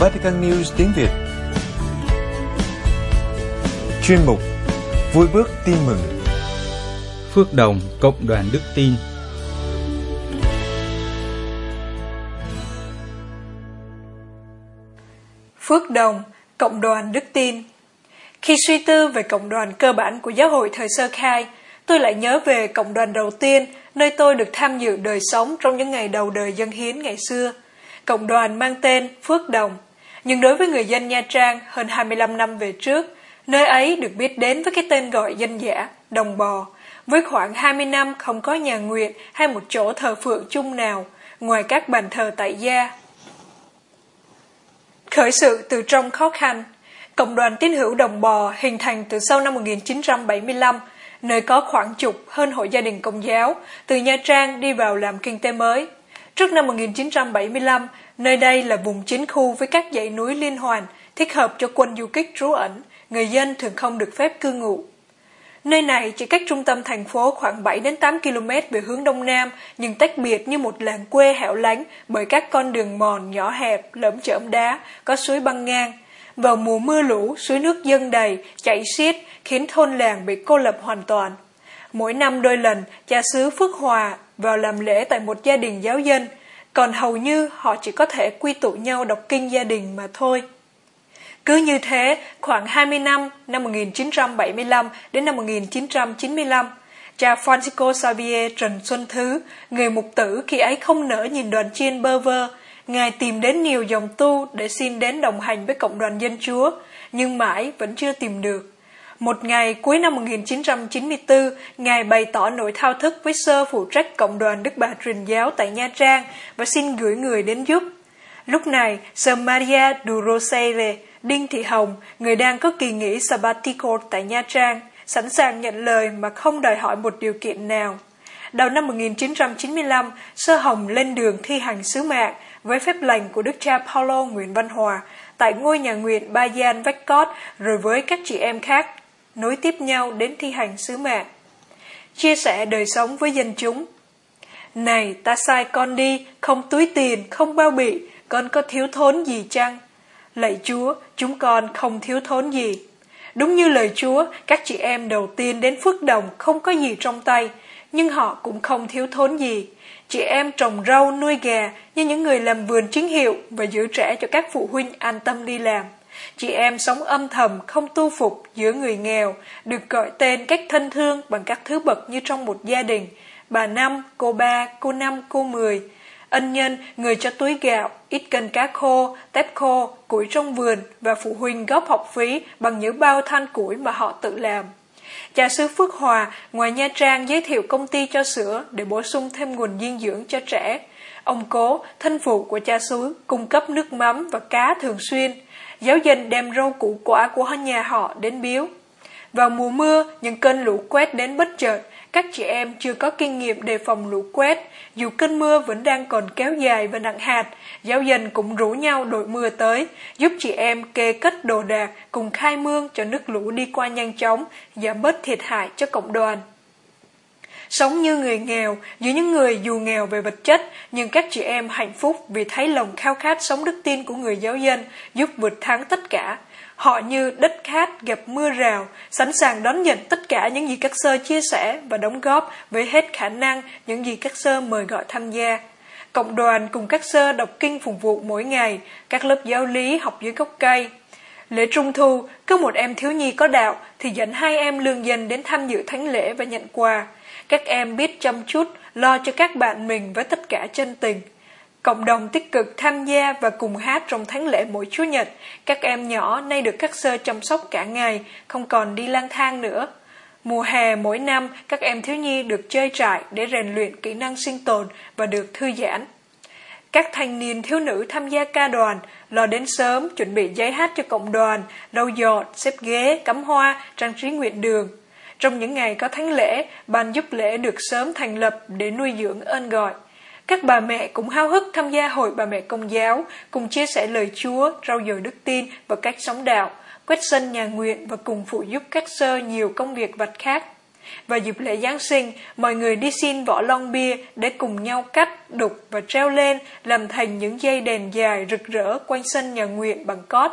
Vatican News tiếng Việt Chuyên mục Vui bước tin mừng Phước Đồng Cộng đoàn Đức Tin Phước Đồng Cộng đoàn Đức Tin Khi suy tư về cộng đoàn cơ bản của giáo hội thời sơ khai, tôi lại nhớ về cộng đoàn đầu tiên nơi tôi được tham dự đời sống trong những ngày đầu đời dân hiến ngày xưa. Cộng đoàn mang tên Phước Đồng. Nhưng đối với người dân Nha Trang hơn 25 năm về trước, nơi ấy được biết đến với cái tên gọi dân giả Đồng Bò. Với khoảng 20 năm không có nhà nguyện hay một chỗ thờ phượng chung nào, ngoài các bàn thờ tại gia. Khởi sự từ trong khó khăn, Cộng đoàn tín hữu Đồng Bò hình thành từ sau năm 1975 nơi có khoảng chục hơn hội gia đình công giáo từ Nha Trang đi vào làm kinh tế mới. Trước năm 1975, nơi đây là vùng chính khu với các dãy núi liên hoàn, thích hợp cho quân du kích trú ẩn, người dân thường không được phép cư ngụ. Nơi này chỉ cách trung tâm thành phố khoảng 7 đến 8 km về hướng đông nam, nhưng tách biệt như một làng quê hẻo lánh bởi các con đường mòn nhỏ hẹp, lởm chởm đá, có suối băng ngang. Vào mùa mưa lũ, suối nước dâng đầy, chảy xiết, khiến thôn làng bị cô lập hoàn toàn. Mỗi năm đôi lần, cha xứ Phước Hòa vào làm lễ tại một gia đình giáo dân, còn hầu như họ chỉ có thể quy tụ nhau đọc kinh gia đình mà thôi. Cứ như thế, khoảng 20 năm, năm 1975 đến năm 1995, cha Francisco Xavier Trần Xuân Thứ, người mục tử khi ấy không nỡ nhìn đoàn chiên bơ vơ, Ngài tìm đến nhiều dòng tu để xin đến đồng hành với Cộng đoàn Dân Chúa, nhưng mãi vẫn chưa tìm được. Một ngày cuối năm 1994, Ngài bày tỏ nỗi thao thức với sơ phụ trách Cộng đoàn Đức Bà Truyền Giáo tại Nha Trang và xin gửi người đến giúp. Lúc này, Sơ Maria Durosele, Đinh Thị Hồng, người đang có kỳ nghỉ sabbatical tại Nha Trang, sẵn sàng nhận lời mà không đòi hỏi một điều kiện nào. Đầu năm 1995, Sơ Hồng lên đường thi hành sứ mạng với phép lành của Đức cha Paulo Nguyễn Văn Hòa tại ngôi nhà nguyện Ba Gian Vách Cót rồi với các chị em khác, nối tiếp nhau đến thi hành sứ mạng. Chia sẻ đời sống với dân chúng. Này, ta sai con đi, không túi tiền, không bao bị, con có thiếu thốn gì chăng? Lạy Chúa, chúng con không thiếu thốn gì. Đúng như lời Chúa, các chị em đầu tiên đến phước đồng không có gì trong tay, nhưng họ cũng không thiếu thốn gì. Chị em trồng rau nuôi gà như những người làm vườn chính hiệu và giữ trẻ cho các phụ huynh an tâm đi làm. Chị em sống âm thầm không tu phục giữa người nghèo, được gọi tên cách thân thương bằng các thứ bậc như trong một gia đình. Bà năm, cô ba, cô năm, cô mười. Ân nhân, người cho túi gạo, ít cân cá khô, tép khô, củi trong vườn và phụ huynh góp học phí bằng những bao than củi mà họ tự làm. Cha xứ Phước Hòa ngoài Nha Trang giới thiệu công ty cho sữa để bổ sung thêm nguồn dinh dưỡng cho trẻ. Ông cố, thân phụ của cha xứ, cung cấp nước mắm và cá thường xuyên. Giáo dân đem rau củ quả của nhà họ đến biếu. Vào mùa mưa, những cơn lũ quét đến bất chợt, các chị em chưa có kinh nghiệm đề phòng lũ quét, dù cơn mưa vẫn đang còn kéo dài và nặng hạt, giáo dân cũng rủ nhau đội mưa tới, giúp chị em kê cất đồ đạc cùng khai mương cho nước lũ đi qua nhanh chóng, giảm bớt thiệt hại cho cộng đoàn. Sống như người nghèo, giữa những người dù nghèo về vật chất, nhưng các chị em hạnh phúc vì thấy lòng khao khát sống đức tin của người giáo dân, giúp vượt thắng tất cả. Họ như đất khát gặp mưa rào, sẵn sàng đón nhận tất cả những gì các sơ chia sẻ và đóng góp với hết khả năng những gì các sơ mời gọi tham gia. Cộng đoàn cùng các sơ đọc kinh phục vụ mỗi ngày, các lớp giáo lý học dưới gốc cây. Lễ Trung Thu, cứ một em thiếu nhi có đạo thì dẫn hai em lương dân đến tham dự thánh lễ và nhận quà. Các em biết chăm chút, lo cho các bạn mình với tất cả chân tình. Cộng đồng tích cực tham gia và cùng hát trong tháng lễ mỗi chủ Nhật. Các em nhỏ nay được các sơ chăm sóc cả ngày, không còn đi lang thang nữa. Mùa hè mỗi năm, các em thiếu nhi được chơi trại để rèn luyện kỹ năng sinh tồn và được thư giãn. Các thanh niên thiếu nữ tham gia ca đoàn, lo đến sớm, chuẩn bị giấy hát cho cộng đoàn, lau dọn, xếp ghế, cắm hoa, trang trí nguyện đường. Trong những ngày có thánh lễ, ban giúp lễ được sớm thành lập để nuôi dưỡng ơn gọi. Các bà mẹ cũng háo hức tham gia hội bà mẹ công giáo, cùng chia sẻ lời Chúa, rau dồi đức tin và cách sống đạo, quét sân nhà nguyện và cùng phụ giúp các sơ nhiều công việc vặt khác. và dịp lễ Giáng sinh, mọi người đi xin vỏ lon bia để cùng nhau cắt, đục và treo lên làm thành những dây đèn dài rực rỡ quanh sân nhà nguyện bằng cót.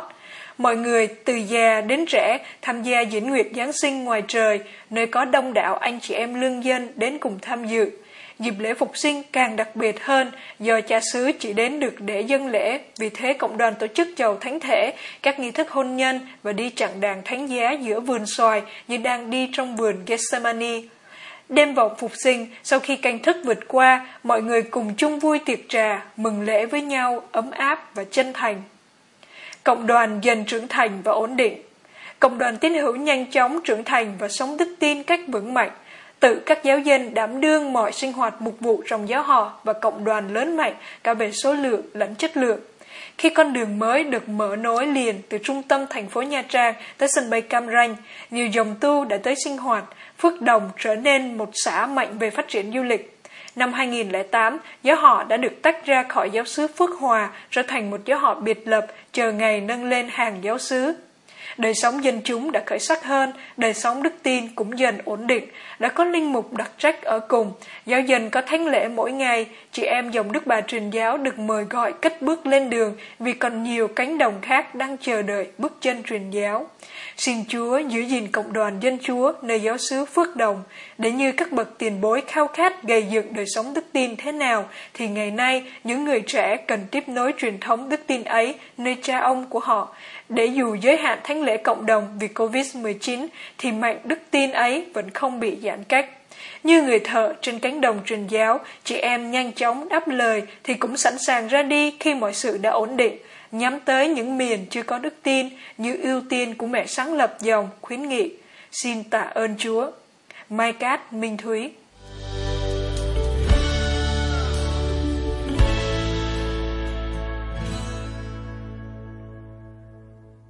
Mọi người từ già đến trẻ tham gia diễn nguyệt Giáng sinh ngoài trời, nơi có đông đảo anh chị em lương dân đến cùng tham dự. Dịp lễ phục sinh càng đặc biệt hơn do cha xứ chỉ đến được để dân lễ, vì thế cộng đoàn tổ chức chầu thánh thể, các nghi thức hôn nhân và đi chặng đàn thánh giá giữa vườn xoài như đang đi trong vườn Gethsemane. Đêm vọng phục sinh, sau khi canh thức vượt qua, mọi người cùng chung vui tiệc trà, mừng lễ với nhau, ấm áp và chân thành. Cộng đoàn dần trưởng thành và ổn định. Cộng đoàn tín hữu nhanh chóng trưởng thành và sống đức tin cách vững mạnh, Tự các giáo dân đảm đương mọi sinh hoạt mục vụ trong giáo họ và cộng đoàn lớn mạnh cả về số lượng lẫn chất lượng. Khi con đường mới được mở nối liền từ trung tâm thành phố Nha Trang tới sân bay Cam Ranh, nhiều dòng tu đã tới sinh hoạt, Phước Đồng trở nên một xã mạnh về phát triển du lịch. Năm 2008, giáo họ đã được tách ra khỏi giáo sứ Phước Hòa, trở thành một giáo họ biệt lập, chờ ngày nâng lên hàng giáo sứ. Đời sống dân chúng đã khởi sắc hơn, đời sống đức tin cũng dần ổn định, đã có linh mục đặc trách ở cùng, giáo dân có thánh lễ mỗi ngày, chị em dòng Đức Bà truyền giáo được mời gọi cất bước lên đường vì còn nhiều cánh đồng khác đang chờ đợi bước chân truyền giáo. Xin Chúa giữ gìn cộng đoàn dân Chúa nơi giáo xứ Phước Đồng, để như các bậc tiền bối khao khát gây dựng đời sống đức tin thế nào, thì ngày nay những người trẻ cần tiếp nối truyền thống đức tin ấy nơi cha ông của họ, để dù giới hạn thánh lễ cộng đồng vì Covid-19 thì mạnh đức tin ấy vẫn không bị giãn cách. Như người thợ trên cánh đồng truyền giáo, chị em nhanh chóng đáp lời thì cũng sẵn sàng ra đi khi mọi sự đã ổn định, nhắm tới những miền chưa có đức tin như ưu tiên của mẹ sáng lập dòng khuyến nghị. Xin tạ ơn Chúa. Mai Cát Minh Thúy